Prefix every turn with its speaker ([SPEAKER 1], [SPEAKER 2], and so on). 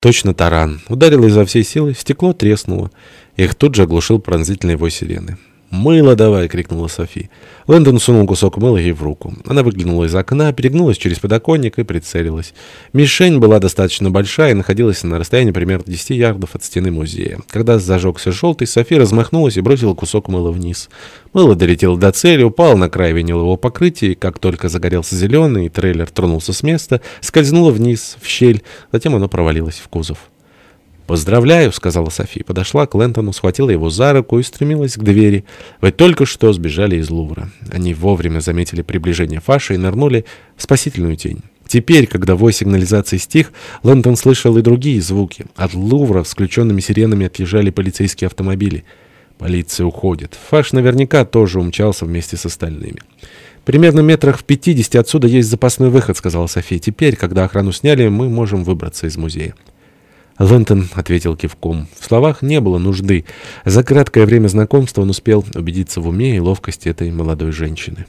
[SPEAKER 1] Точно таран. Ударил изо всей силы, стекло треснуло. Их тут же оглушил пронзительный вой сирены. «Мыло давай!» — крикнула Софи. Лэндон сунул кусок мыла ей в руку. Она выглянула из окна, перегнулась через подоконник и прицелилась. Мишень была достаточно большая и находилась на расстоянии примерно 10 ярдов от стены музея. Когда зажегся желтый, Софи размахнулась и бросила кусок мыла вниз. Мыло долетело до цели, упало на край винилового покрытия, и как только загорелся зеленый, трейлер тронулся с места, скользнуло вниз, в щель, затем оно провалилось в кузов. «Поздравляю», — сказала София. Подошла к Лэнтону, схватила его за руку и стремилась к двери. «Вы только что сбежали из Лувра». Они вовремя заметили приближение Фаши и нырнули в спасительную тень. Теперь, когда вой сигнализации стих, Лэнтон слышал и другие звуки. От Лувра с включенными сиренами отъезжали полицейские автомобили. Полиция уходит. Фаш наверняка тоже умчался вместе с остальными. «Примерно метрах в пятидесяти отсюда есть запасной выход», — сказала София. «Теперь, когда охрану сняли, мы можем выбраться из музея». Лэнтон ответил кивком. В словах не было нужды. За краткое время знакомства он успел убедиться в уме и ловкости этой молодой женщины.